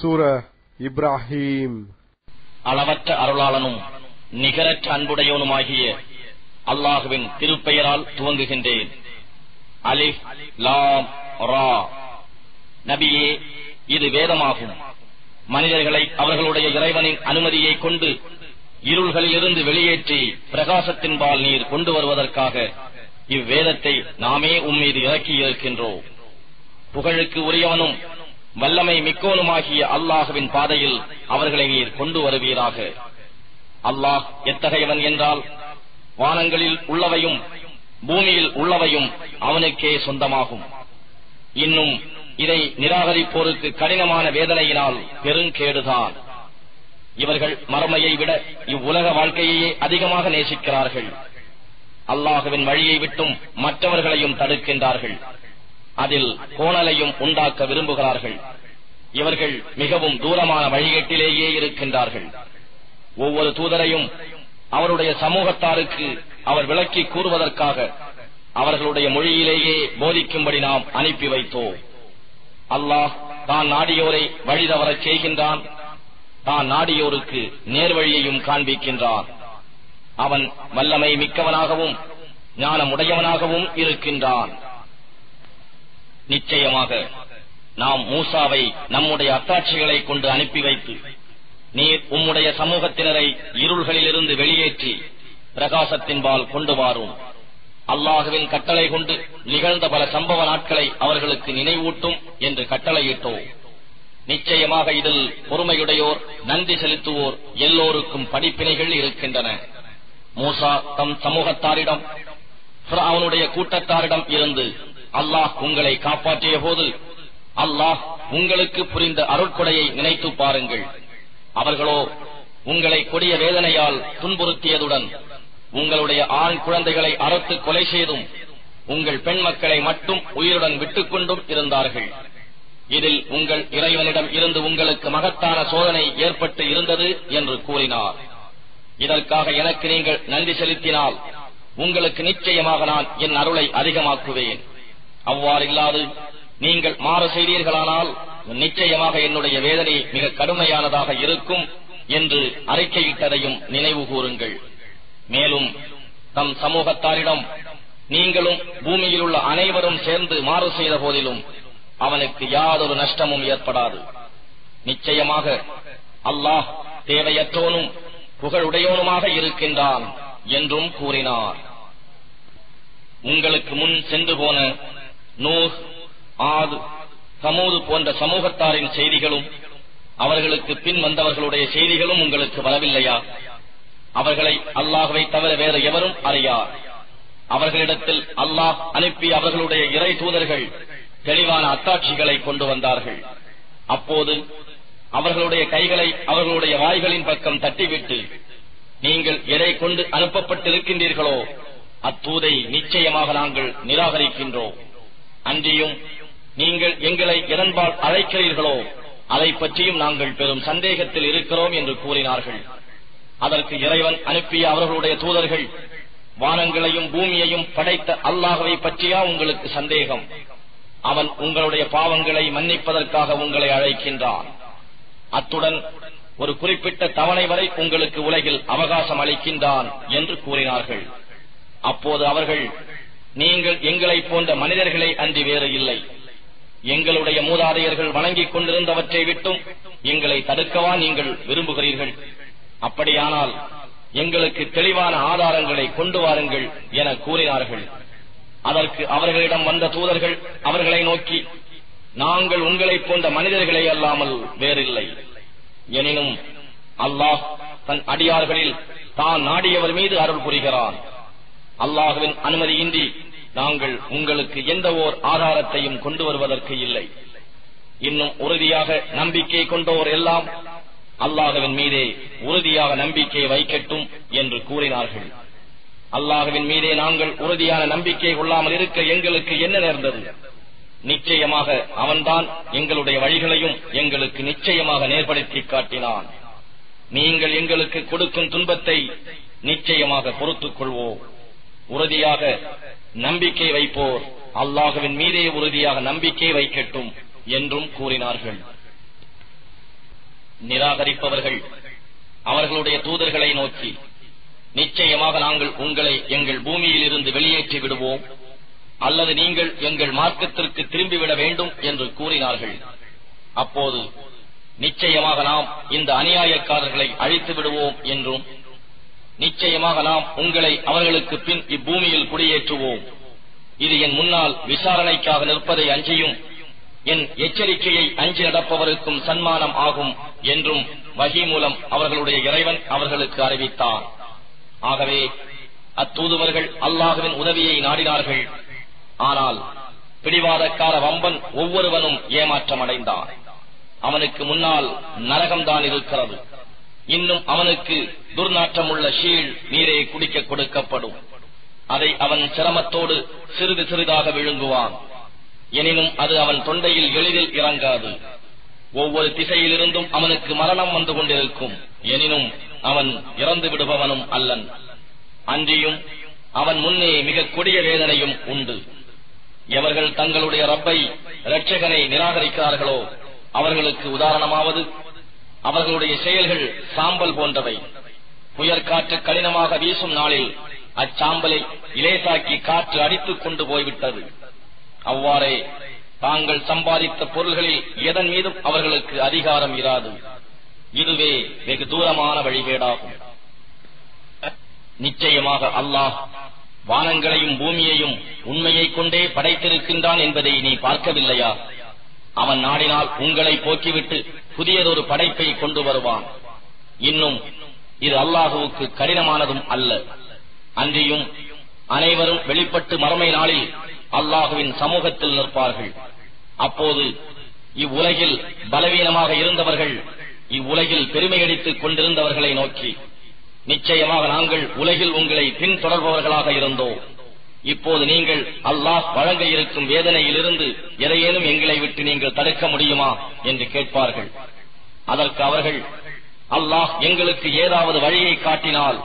சூர இப்ராஹீம். அளவற்ற அருளாளனும் நிகரற்ற அன்புடையவனுமாகிய அல்லாஹுவின் திருப்பெயரால் துவங்குகின்றேன். அலிஃப் லாம் ரா. நபியே இது வேதமாகும். மனிதர்களை அவர்களுடைய இறைவனின் அனுமதியை கொண்டு இருள்களிலிருந்து வெளியேற்றி பிரகாசத்தின்பால் நீர் கொண்டு வருவதற்காக இவ்வேதத்தை நாமே உம்மீது இறக்கி இருக்கின்றோம். புகழுக்கு உரியவனும் வல்லமை மிக்கோனுமாகிய அல்லாஹுவின் பாதையில் அவர்களை நீர் கொண்டு வருவீராக. அல்லாஹ் எத்தகையவன் என்றால் வானங்களில் உள்ளவையும் பூமியில் உள்ளவையும் அவனுக்கே சொந்தமாகும். இன்னும் இதை நிராகரிப்போருக்கு கடினமான வேதனையினால் பெருங்கேடுதான். இவர்கள் மறுமையை விட இவ்வுலக வாழ்க்கையையே அதிகமாக நேசிக்கிறார்கள். அல்லாஹுவின் வழியை விட்டும் மற்றவர்களையும் தடுக்கின்றார்கள். அதில் கோணலையும் உண்டாக்க விரும்புகிறார்கள். இவர்கள் மிகவும் தூரமான வழிகேட்டிலேயே இருக்கின்றார்கள். ஒவ்வொரு தூதரையும் அவருடைய சமூகத்தாருக்கு அவர் விளக்கி கூறுவதற்காக அவர்களுடைய மொழியிலேயே போதிக்கும்படி நாம் அனுப்பி வைத்தோம். அல்லாஹ் தான் நாடியோரை வழி தவறச் செய்கின்றான். தான் நாடியோருக்கு நேர்வழியையும் காண்பிக்கின்றான். அவன் வல்லமை மிக்கவனாகவும் ஞானமுடையவனாகவும் இருக்கின்றான். நிச்சயமாக நாம் மூசாவை நம்முடைய அத்தாட்சிகளை கொண்டு அனுப்பி வைத்து நீர் உம்முடைய சமூகத்தினரை இருள்களிலிருந்து வெளியேற்றி பிரகாசத்தின்பால் கொண்டு வாரும். அல்லாஹுவின் கட்டளை கொண்டு நிகழ்ந்த பல சம்பவ நாட்களை அவர்களுக்கு நினைவூட்டும் என்று கட்டளையிட்டோம். நிச்சயமாக இதில் பொறுமையுடையோர் நன்றி செலுத்துவோர் எல்லோருக்கும் படிப்பினைகள் இருக்கின்றன. மூசா தம் சமூகத்தாரிடம் அவனுடைய கூட்டத்தாரிடம் இருந்து அல்லாஹ் உங்களை காப்பாற்றிய போது அல்லாஹ் உங்களுக்கு புரிந்த அருட்கொடையை நினைத்து பாருங்கள். அவர்களோ உங்களை கொடிய வேதனையால் துன்புறுத்தியதுடன் உங்களுடைய ஆண் குழந்தைகளை அறுத்து கொலை செய்தும் உங்கள் பெண் மக்களை மட்டும் உயிருடன் விட்டுக் கொண்டும் இருந்தார்கள். இதில் உங்கள் இறைவனிடம் இருந்து உங்களுக்கு மகத்தான சோதனை ஏற்பட்டு இருந்தது என்று கூறினார். இதற்காக எனக்கு நீங்கள் நன்றி செலுத்தினால் உங்களுக்கு நிச்சயமாக நான் என் அருளை அதிகமாக்குவேன். அவ்வாறு இல்லாது நீங்கள் மாறு செய்தீர்களானால் நிச்சயமாக என்னுடைய வேதனை மிக கடுமையானதாக இருக்கும் என்று அறிக்கையிட்டதையும் நினைவு கூறுங்கள். மேலும் தம் சமூகத்தாரிடம் நீங்களும் பூமியில் உள்ள அனைவரும் சேர்ந்து மாறு செய்த போதிலும் அவனுக்கு யாதொரு நஷ்டமும் ஏற்படாது. நிச்சயமாக அல்லாஹ் தேவையற்றோனும் புகழுடையோனுமாக இருக்கின்றான் என்றும் கூறினார். உங்களுக்கு முன் சென்று போன நூஹ் ஆது சமூது போன்ற சமூகத்தாரின் செய்திகளும் அவர்களுக்கு பின் வந்தவர்களுடைய செய்திகளும் உங்களுக்கு வரவில்லையா? அவர்களை அல்லாஹுவை தவிர வேறு எவரும் அறியார் அவர்களிடத்தில் அல்லாஹ் அனுப்பி அவர்களுடைய இறை தூதர்கள் தெளிவான அத்தாட்சிகளை கொண்டு வந்தார்கள். அப்போது அவர்களுடைய கைகளை அவர்களுடைய வாய்களின் பக்கம் தட்டிவிட்டு நீங்கள் எதை கொண்டு அனுப்பப்பட்டிருக்கின்றீர்களோ அத்தூதை நிச்சயமாக நாங்கள் நிராகரிக்கின்றோம். அன்றியும் நீங்கள் எங்களை எதன்பால் அழைக்கிறீர்களோ அதை பற்றியும் நாங்கள் பெரும் சந்தேகத்தில் இருக்கிறோம் என்று கூறினார்கள். அதற்கு இறைவன் அனுப்பிய அவர்களுடைய தூதர்கள் வானங்களையும் பூமியையும் படைத்த அல்லாஹவை பற்றியா உங்களுக்கு சந்தேகம்? அவன் உங்களுடைய பாவங்களை மன்னிப்பதற்காக உங்களை அழைக்கின்றான். அத்துடன் ஒரு குறிப்பிட்ட தவணை வரை உங்களுக்கு உலகில் அவகாசம் அளிக்கின்றான் என்று கூறினார்கள். அப்போது அவர்கள் நீங்கள் எங்களை போன்ற மனிதர்களை அன்றி வேறு இல்லை. எங்களுடைய மூதாதையர்கள் வணங்கிக் கொண்டிருந்தவற்றை விட்டும் எங்களை தடுக்கவா நீங்கள் விரும்புகிறீர்கள். அப்படியானால் எங்களுக்கு தெளிவான ஆதாரங்களை கொண்டு வாருங்கள் என கூறினார்கள். அதற்கு அவர்களிடம் வந்த தூதர்கள் அவர்களை நோக்கி நாங்கள் உங்களை போன்ற மனிதர்களை அல்லாமல் வேறில்லை. எனினும் அல்லாஹ் தன் அடியார்களில் தான் நாடியவர் மீது அருள் புரிகிறான். அல்லாஹுவின் அனுமதியின்றி நாங்கள் உங்களுக்கு எந்த ஓர் ஆதாரத்தையும் கொண்டு வருவதற்கு இல்லை. இன்னும் உறுதியாக நம்பிக்கை கொண்டோர் எல்லாம் அல்லாஹுவின் மீதே உறுதியாக நம்பிக்கை வைக்கட்டும் என்று கூறினார்கள். அல்லாஹுவின் மீதே நாங்கள் உறுதியான நம்பிக்கை கொள்ளாமல் இருக்க எங்களுக்கு என்ன நேர்ந்தது? நிச்சயமாக அவன்தான் எங்களுடைய வழிகளையும் எங்களுக்கு நிச்சயமாக நேர்படுத்தி காட்டினான். நீங்கள் எங்களுக்கு கொடுக்கும் துன்பத்தை நிச்சயமாக பொறுத்துக் கொள்வோம். உறுதியாக நம்பிக்கை வைப்போர். அல்லாஹுவின் மீதே உறுதியாக நம்பிக்கை வைக்கட்டும் என்றும் கூறினார்கள். நிராகரிப்பவர்கள் அவர்களுடைய தூதர்களை நோக்கி நிச்சயமாக நாங்கள் உங்களை எங்கள் பூமியில் இருந்து வெளியேற்றி விடுவோம் அல்லது நீங்கள் எங்கள் மார்க்கத்திற்கு திரும்பிவிட வேண்டும் என்று கூறினார்கள். அப்போது நிச்சயமாக நாம் இந்த அநியாயக்காரர்களை அழித்து விடுவோம் என்றும் நிச்சயமாக நாம் உங்களை அவர்களுக்கு பின் இப்பூமியில் குடியேற்றுவோம். இது என் முன்னால் விசாரணைக்காக நிற்பதை அஞ்சியும் என் எச்சரிக்கையை அஞ்சி நடப்பவருக்கும் சன்மானம் ஆகும் என்றும் வகி மூலம் அவர்களுடைய இறைவன் அவர்களுக்கு அறிவித்தார் ஆகவே அத்தூதுவர்கள் அல்லாஹுவின் உதவியை நாடினார்கள். ஆனால் பிடிவாதக்கார வம்பன் ஒவ்வொருவனும் ஏமாற்றமடைந்தான். அவனுக்கு முன்னால் நரகம்தான் இருக்கிறது. இன்னும் அவனுக்கு துர்நாற்றமுள்ள ஷீழ் நீரே குடிக்க கொடுக்கப்படும். அதை அவன் சிரமத்தோடு சிறிது சிறிதாக விழுங்குவான். எனினும் அது அவன் தொண்டையில் எளிதில் இறங்காது. ஒவ்வொரு திசையிலிருந்தும் அவனுக்கு மரணம் வந்து கொண்டிருக்கும். எனினும் அவன் இறந்து விடுபவனும் அல்லன். அன்றியும் அவன் முன்னே மிக கொடிய வேதனையும் உண்டு. எவர்கள் தங்களுடைய ரப்பை இரட்சகனை நிராகரிக்கிறார்களோ அவர்களுக்கு உதாரணமாவது அவர்களுடைய செயல்கள் சாம்பல் போன்றவை. புயற்காற்று கடினமாக வீசும் நாளில் அச்சாம்பலை இலேசாக்கி காற்று அடித்துக் கொண்டு போய்விட்டது. அவ்வாறே தாங்கள் சம்பாதித்த பொருள்களில் எதன் மீதும் அவர்களுக்கு அதிகாரம் இராது. இதுவே வெகு தூரமான வழிகேடாகும். நிச்சயமாக அல்லாஹ் வானங்களையும் பூமியையும் உண்மையை கொண்டே படைத்திருக்கின்றான் என்பதை நீ பார்க்கவில்லையா? அவன் நாடினால் உங்களை போக்கிவிட்டு புதியதொரு படைப்பை கொண்டு வருவான். இன்னும் இது அல்லாஹுவுக்கு கடினமானதும் அல்ல. அன்றியும் அனைவரும் வெளிப்பட்டு மறுமை நாளில் அல்லாஹுவின் சமூகத்தில் நிற்பார்கள். அப்போது இவ்வுலகில் பலவீனமாக இருந்தவர்கள் இவ்வுலகில் பெருமையடித்துக் கொண்டிருந்தவர்களை நோக்கி நிச்சயமாக நாங்கள் உலகில் உங்களை பின்தொடர்பவர்களாக இருந்தோம். இப்போது நீங்கள் அல்லாஹ் வழங்க இருக்கும் வேதனையிலிருந்து எதையேனும் எங்களை விட்டு நீங்கள் தடுக்க முடியுமா என்று கேட்பார்கள். அதற்கு அவர்கள் அல்லாஹ் எங்களுக்கு ஏதாவது வழியை காட்டினால்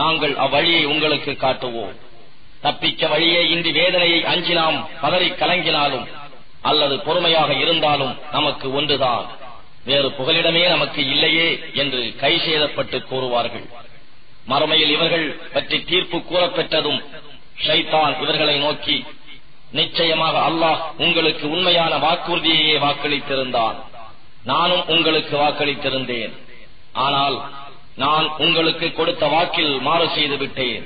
நாங்கள் அவ்வழியை உங்களுக்கு காட்டுவோம். தப்பிக்க வழியே இன்றி வேதனையை அஞ்சி நாம் பதறி கலங்கினாலும் அல்லது பொறுமையாக இருந்தாலும் நமக்கு ஒன்றுதான். வேறு புகலிடமே நமக்கு இல்லையே என்று கை சேதப்பட்டு கூறுவார்கள். மறுமையில் இவர்கள் பற்றி தீர்ப்பு கூறப்பெற்றதும் ஷைத்தான் இவர்களை நோக்கி நிச்சயமாக அல்லாஹ் உங்களுக்கு உண்மையான வாக்குறுதியையே வாக்களித்திருந்தான். நானும் உங்களுக்கு வாக்களித்திருந்தேன். ஆனால் நான் உங்களுக்கு கொடுத்த வாக்கில் மாறு செய்து விட்டேன்.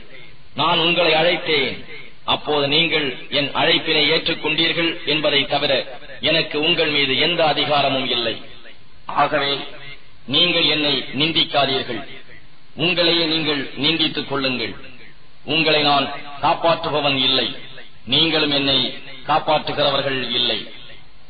நான் உங்களை அழைத்தேன். அப்போது நீங்கள் என் அழைப்பினை ஏற்றுக்கொண்டீர்கள் என்பதை தவிர எனக்கு உங்கள் மீது எந்த அதிகாரமும் இல்லை. ஆகவே நீங்கள் என்னை நிந்திக்காதீர்கள். உங்களையே நீங்கள் நிந்தித்துக் கொள்ளுங்கள். உங்களை நான் காப்பாற்றுபவன் இல்லை. நீங்களும் என்னை காப்பாற்றுகிறவர்கள் இல்லை.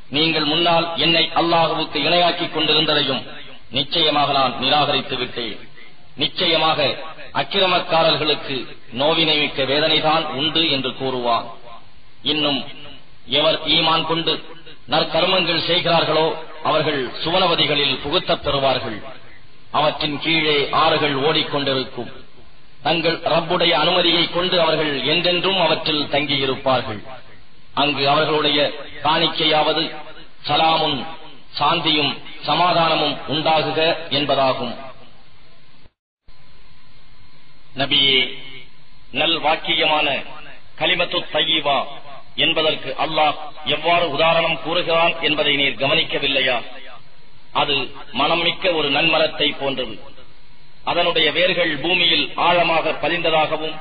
நீங்கள் முன்னால் என்னை அல்லாஹுவுக்கு இணையாக்கிக் கொண்டிருந்ததையும் நிச்சயமாக நான் நிராகரித்து விட்டேன். நிச்சயமாக அக்கிரமக்காரர்களுக்கு நோவினை மிக்க வேதனைதான் உண்டு என்று கூறுவான். இன்னும் எவர் ஈமான் கொண்டு நற்கர்மங்கள் செய்கிறார்களோ அவர்கள் சுவனவதிகளில் புகுத்தப் பெறுவார்கள். அவற்றின் கீழே ஆறுகள் ஓடிக்கொண்டிருக்கும். தங்கள் ரப்புடைய அனுமதியை கொண்டு அவர்கள் என்றென்றும் அவற்றில் தங்கியிருப்பார்கள். அங்கு அவர்களுடைய காணிக்கையாவது சலாமும் சாந்தியும் சமாதானமும் உண்டாகுக என்பதாகும். நபியே நல் வாக்கியமான கலிமத்து தையீவா என்பதற்கு அல்லாஹ் எவ்வாறு உதாரணம் கூறுகிறான் என்பதை நீர் கவனிக்கவில்லையா? அது மனம் மிக்க ஒரு நன்மரத்தை போன்றது. அதனுடைய வேர்கள் பூமியில் ஆழமாக பதிந்ததாகவும்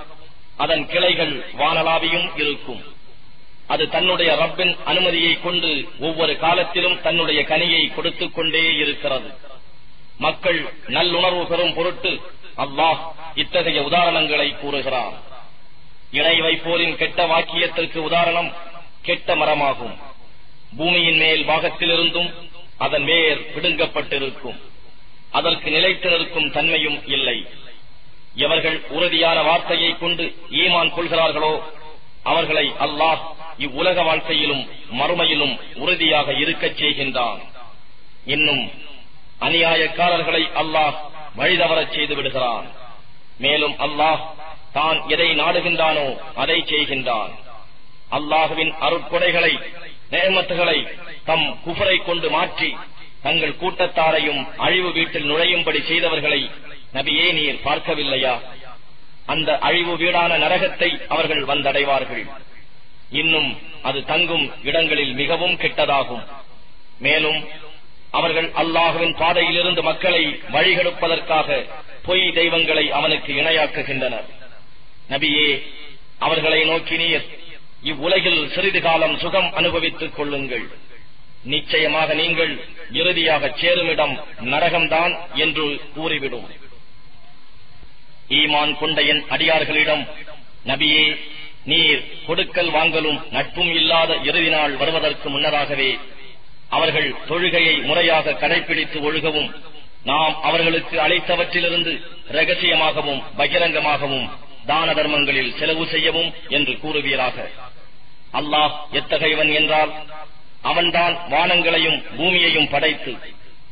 அதன் கிளைகள் வானலாவியும் இருக்கும். அது தன்னுடைய ரப்பின் அனுமதியை கொண்டு ஒவ்வொரு காலத்திலும் தன்னுடைய கனியை கொடுத்துக் கொண்டே இருக்கிறது. மக்கள் நல்லுணர்வு பெறும் பொருட்டு அல்லாஹ் இத்தகைய உதாரணங்களை கூறுகிறார் இணை வைப்போரின் கெட்ட வாக்கியத்திற்கு உதாரணம் கெட்ட மரமாகும். பூமியின் மேல் பாகத்திலிருந்தும் அதன் வேர் பிடுங்கப்பட்டிருக்கும். அதற்கு நிலைத்து நிற்கும் தன்மையும் இல்லை. எவர்கள் உறுதியான வார்த்தையை கொண்டு ஈமான் கொள்கிறார்களோ அவர்களை அல்லாஹ் இவ்வுலக வாழ்க்கையிலும் மறுமையிலும் உறுதியாக இருக்கச் செய்கின்றான். இன்னும் அநியாயக்காரர்களை அல்லாஹ் வழிதவரச் செய்து விடுகிறான். மேலும் அல்லாஹ் தான் எதை நாடுகின்றானோ அதை செய்கின்றான். அல்லாஹுவின் அருட்கொடைகளை நேமத்துகளை தம் குஃபரை கொண்டு மாற்றி தங்கள் கூட்டத்தாரையும் அழிவு வீட்டில் நுழையும்படி செய்தவர்களை நபியே நீர் பார்க்கவில்லையா? அந்த அழிவு வீடான நரகத்தை அவர்கள் வந்தடைவார்கள். இன்னும் அது தங்கும் இடங்களில் மிகவும் கெட்டதாகும். மேலும் அவர்கள் அல்லாஹுவின் பாதையிலிருந்து மக்களை வழிகெடுப்பதற்காக பொய் தெய்வங்களை அவனுக்கு இணையாக்குகின்றனர். நபியே அவர்களை நோக்கி நீர் இவ்வுலகில் சிறிது காலம் சுகம் அனுபவித்துக் கொள்ளுங்கள். நிச்சயமாக நீங்கள் இறுதியாக சேருமிடம் நரகம்தான் என்று கூறிவிடும். ஈமான் கொண்ட என் அடியார்களிடம் நபியே நீர் கொடுக்கல் வாங்கலும் நட்பும் இல்லாத இறுதி நாள் வருவதற்கு முன்னதாகவே அவர்கள் தொழுகையை முறையாக கடைபிடித்து ஒழுகவும் நாம் அவர்களுக்கு அளித்தவற்றிலிருந்து ரகசியமாகவும் பகிரங்கமாகவும் தான தர்மங்களில் செலவு செய்யவும் என்று கூறுவீராக. அல்லாஹ் எத்தகையவன் என்றால் அவன்தான் வானங்களையும் பூமியையும் படைத்து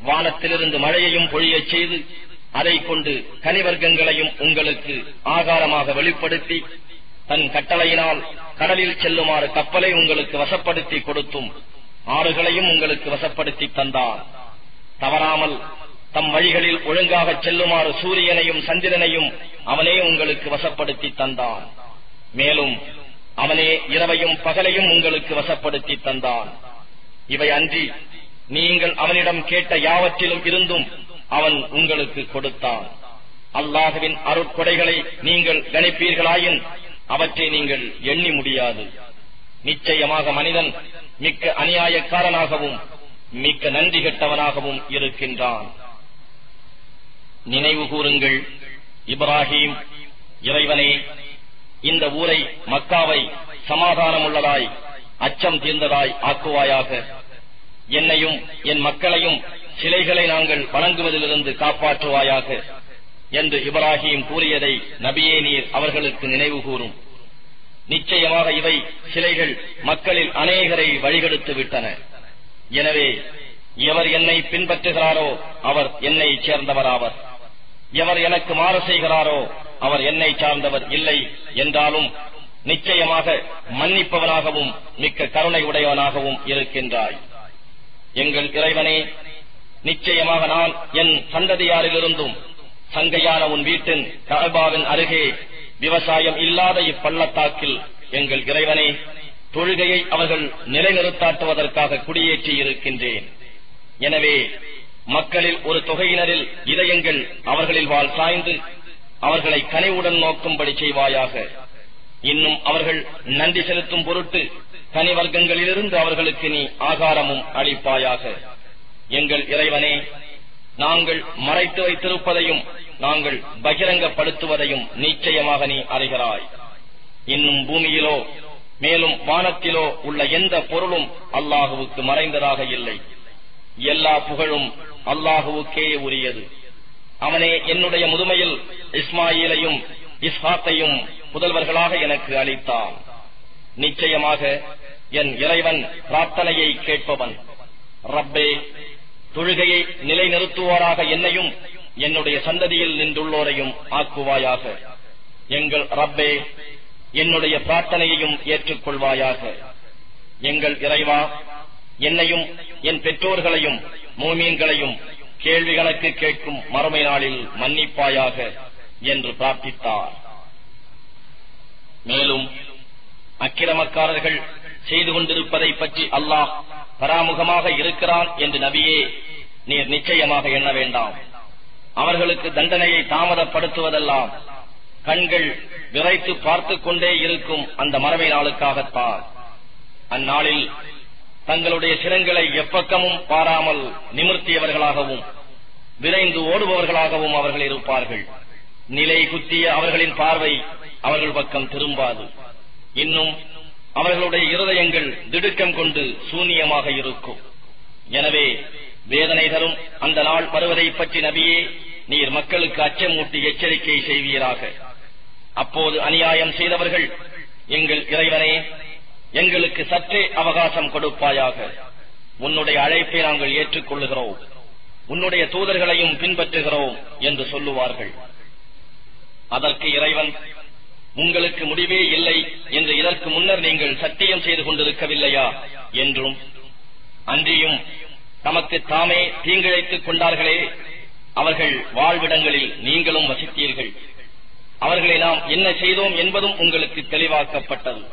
வானத்திலிருந்து மழையையும் பொழியச் செய்து அதை கொண்டு கனிவர்க்கங்களையும் உங்களுக்கு ஆகாரமாக வெளிப்படுத்தி தன் கட்டளையினால் கடலில் செல்லுமாறு கப்பலை உங்களுக்கு வசப்படுத்தி கொடுத்தும் ஆறுகளையும் உங்களுக்கு வசப்படுத்தி தந்தார். தவறாமல் தம் வழிகளில் ஒழுங்காக செல்லுமாறு சூரியனையும் சந்திரனையும் அவனே உங்களுக்கு வசப்படுத்தி தந்தான். மேலும் அவனே இரவையும் பகலையும் உங்களுக்கு வசப்படுத்தி தந்தான். இவை அன்றி நீங்கள் அவனிடம் கேட்ட யாவற்றிலும் இருந்தும் அவன் உங்களுக்கு கொடுத்தான். அல்லாஹுவின் அருட்கொடைகளை நீங்கள் கணிப்பீர்களாயின் அவற்றை நீங்கள் எண்ணி முடியாது. நிச்சயமாக மனிதன் மிக்க அநியாயக்காரனாகவும் மிக்க நன்றி கெட்டவனாகவும் இருக்கின்றான். நினைவு கூறுங்கள் இப்ராஹிம் இறைவனே இந்த ஊரை மக்காவை சமாதானமுள்ளதாய் அச்சம் தீர்ந்ததாய் ஆக்குவாயாக. என்னையும் என் மக்களையும் சிலைகளை நாங்கள் வணங்குவதிலிருந்து காப்பாற்றுவாயாக என்று இப்ராஹிம் கூறியதை நபியே நீர் அவர்களுக்கு நினைவு கூறும் நிச்சயமாக இவை சிலைகள் மக்களில் அநேகரை வழிகெடுத்து விட்டன. எனவே எவர் என்னை பின்பற்றுகிறாரோ அவர் என்னை சேர்ந்தவராவர். எவர் எனக்கு மாறு செய்கிறாரோ அவர் என்னை சார்ந்தவர் இல்லை என்றாலும் நிச்சயமாக மன்னிப்பவனாகவும் மிக்க கருணை உடையவனாகவும் இருக்கின்றாய். எங்கள் இறைவனே நிச்சயமாக நான் என் சந்ததியாரிலிருந்தும் சங்கையான உன் வீட்டின் கரபாவின் அருகே விவசாயம் இல்லாத இப்பள்ளத்தாக்கில் எங்கள் இறைவனே தொழுகையை அவர்கள் நிலைநிறுத்தாட்டுவதற்காக குடியேற்றி இருக்கின்றேன். எனவே மக்களில் ஒரு தொகையினரில் இதயங்கள் அவர்களில் வாழ் சாய்ந்து அவர்களை கனிவுடன் நோக்கும்படி செய்வாயாக. இன்னும் அவர்கள் நன்றி செலுத்தும் பொருட்டு கனி வர்க்கங்களிலிருந்து அவர்களுக்கு நீ ஆகாரமும் அளிப்பாயாக. எங்கள் இறைவனே நாங்கள் மறைத்து வைத்திருப்பதையும் நாங்கள் பகிரங்கப்படுத்துவதையும் நிச்சயமாக நீ அறிகிறாய். இன்னும் பூமியிலோ மேலும் வானத்திலோ உள்ள எந்த பொருளும் அல்லாஹுவுக்கு மறைந்ததாக இல்லை. எல்லா புகழும் அல்லாஹுவுக்கே உரியது. அவனே என்னுடைய முதுமையில் இஸ்மாயிலையும் இஸ்ஹாத்தையும் புதல்வர்களாக எனக்கு அளித்தான். நிச்சயமாக என் இறைவன் பிரார்த்தனையை கேட்பவன். ரப்பே தொழுகையை நிலைநிறுத்துவோராக என்னையும் என்னுடைய சந்ததியில் நின்றுள்ளோரையும் ஆக்குவாயாக. எங்கள் ரப்பே என்னுடைய பிரார்த்தனையையும் ஏற்றுக்கொள்வாயாக. எங்கள் இறைவா என்னையும் என் பெற்றோர்களையும் மூமீன்களையும் கேள்வி கணக்கு கேட்கும் மறுமை நாளில் மன்னிப்பாயாக என்று பிரார்த்தித்தார். மேலும் அக்கிரமக்காரர்கள் செய்து கொண்டிருப்பதை பற்றி அல்லாஹ் பராமுகமாக இருக்கிறான் என்று நபியே நீர் நிச்சயமாக எண்ண வேண்டாம். அவர்களுக்கு தண்டனையை தாமதப்படுத்துவதெல்லாம் கண்கள் விரைத்து பார்த்துக் கொண்டே இருக்கும் அந்த மரமை நாளுக்காகத்தான். அந்நாளில் தங்களுடைய சிரங்களை எப்பக்கமும் பாராமல் நிமிர்த்தியவர்களாகவும் விரைந்து ஓடுபவர்களாகவும் அவர்கள் இருப்பார்கள். நிலை குத்திய அவர்களின் பார்வை அவர்கள் பக்கம் திரும்பாது. இன்னும் அவர்களுடைய இருதயங்கள் திடுக்கம் கொண்டு சூனியமாக இருக்கும். எனவே வேதனை தரும் அந்த நாள் வருவதை பற்றி நபியே நீர் மக்களுக்கு அச்சமூட்டி எச்சரிக்கை செய்வீராக. அப்போது அநியாயம் செய்தவர்கள் எங்கள் இறைவனே எங்களுக்கு சற்றே அவகாசம் கொடுப்பாயாக. உன்னுடைய அழைப்பை நாங்கள் ஏற்றுக்கொள்ளுகிறோம். உன்னுடைய தூதர்களையும் பின்பற்றுகிறோம் என்று சொல்லுவார்கள். அதற்கு இறைவன் உங்களுக்கு முடிவே இல்லை என்று இதற்கு முன்னர் நீங்கள் சத்தியம் செய்து கொண்டிருக்கவில்லையா? என்றும் அன்றியும் தமக்கு தாமே தீங்கிழைத்துக் கொண்டார்களே அவர்கள் வாழ்விடங்களில் நீங்களும் வசித்தீர்கள். அவர்களை நாம் என்ன செய்தோம் என்பதும் உங்களுக்கு தெளிவாக்கப்பட்டது.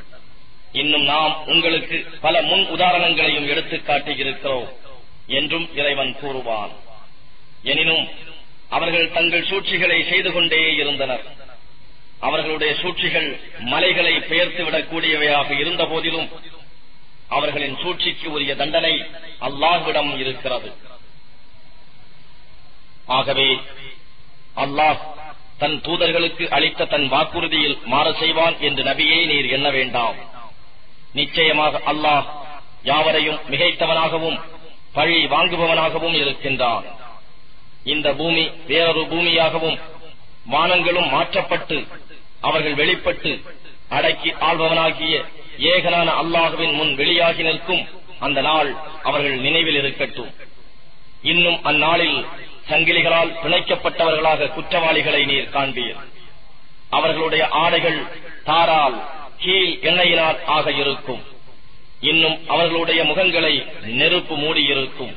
இன்னும் நாம் உங்களுக்கு பல முன் உதாரணங்களையும் எடுத்துக் காட்டியிருக்கிறோம் என்றும் இறைவன் கூறுவான். எனினும் அவர்கள் தங்கள் சூழ்ச்சிகளை செய்து கொண்டே இருந்தனர். அவர்களுடைய சூழ்ச்சிகள் மலைகளை பெயர்த்துவிடக் கூடியவையாக இருந்த போதிலும் அவர்களின் சூழ்ச்சிக்கு உரிய தண்டனை அல்லாஹ்விடம் இருக்கிறது. ஆகவே அல்லாஹ் தன் தூதர்களுக்கு அளித்த தன் வாக்குறுதியில் மாற செய்வான் என்று நபியை நீர் எண்ண வேண்டாம். நிச்சயமாக அல்லாஹ் யாவரையும் மிகைத்தவனாகவும் பழி வாங்குபவனாகவும் இருக்கின்றான். இந்த பூமி வேறொரு பூமியாகவும் வானங்களும் மாற்றப்பட்டு அவர்கள் வெளிப்பட்டு அடக்கி ஆள்பவனாகிய ஏகனான அல்லாஹுவின் முன் வெளியாகி நிற்கும் அந்த நாள் அவர்கள் நினைவில் இருக்கட்டும். இன்னும் அந்நாளில் சங்கிலிகளால் பிணைக்கப்பட்டவர்களாக குற்றவாளிகளை நீர் காண்பீர். அவர்களுடைய ஆடைகள் தாரால் கீழ் எண்ணெயினால் ஆக இருக்கும். இன்னும் அவர்களுடைய முகங்களை நெருப்பு மூடியிருக்கும்.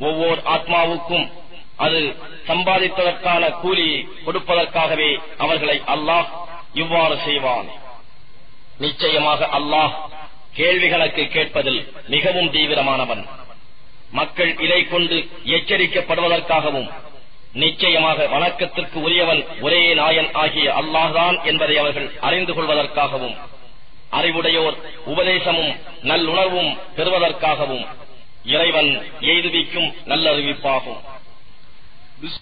ஒவ்வொரு ஆத்மாவுக்கும் அது சம்பாதித்ததற்கான கூலி கொடுப்பதற்காகவே அவர்களை அல்லாஹ் இவ்வாறு செய்வான். நிச்சயமாக அல்லாஹ் கேள்வி கணக்கு கேட்பதில் மிகவும் தீவிரமானவன். மக்கள் இதை கொண்டு எச்சரிக்கப்படுவதற்காகவும் நிச்சயமாக வணக்கத்திற்கு உரியவன் ஒரே நாயன் ஆகிய அல்லாஹ்தான் என்பதை அவர்கள் அறிந்து கொள்வதற்காகவும் அறிவுடையோர் உபதேசமும் நல்லுணர்வும் பெறுவதற்காகவும் இறைவன் எய்துவிக்கும் நல்லறிவிப்பாகும். This